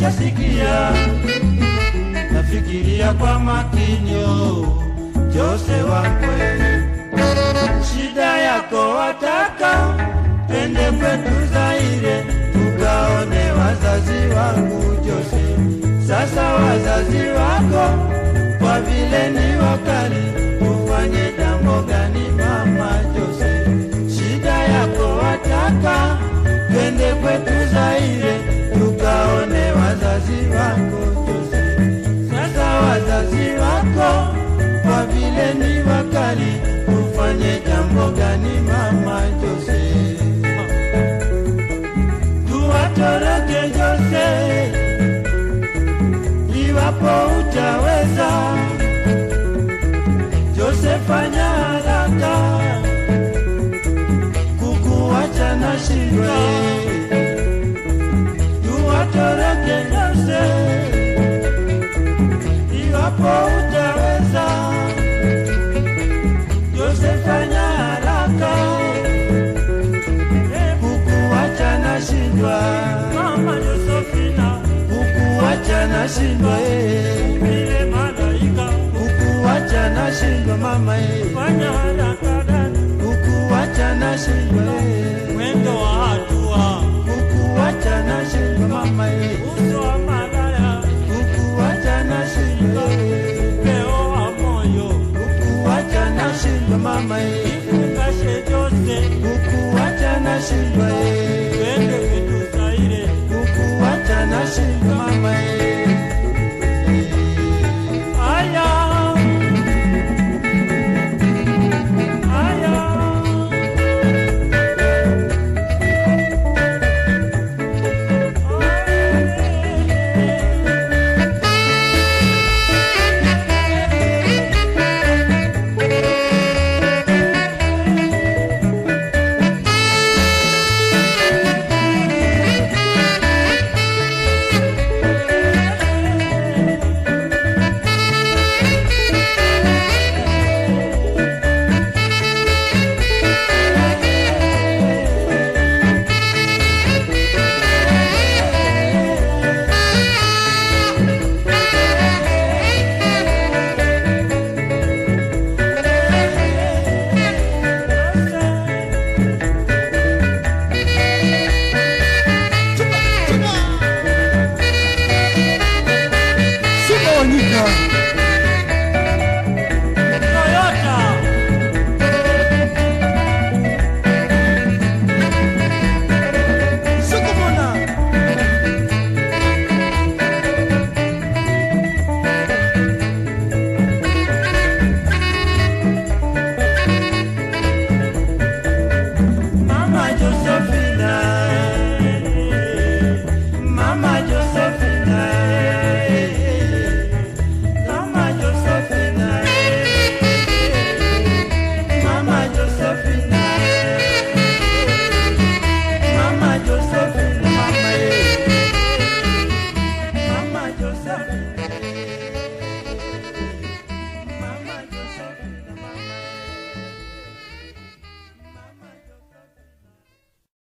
nimekwisha. Nafikiria kwa makinyo, Jose wangu, shida yako wataka twende kwetu Zaire tukaone wazazi wangu Jose. Sasa wazazi wako kwa vile ni wakali, tufanye jambo gani vile ni wakali, tufanye jambo gani mama Jose? tuwatoroke Jose iwapo utaweza. Fanya haraka. Kukuacha na shindwa. Mama Josefina, kukuacha na shindwa eh. malaika, kukuacha na shindwa mama eh. fanya haraka eh. fungashe Jose, kukuacha na shindwa eh.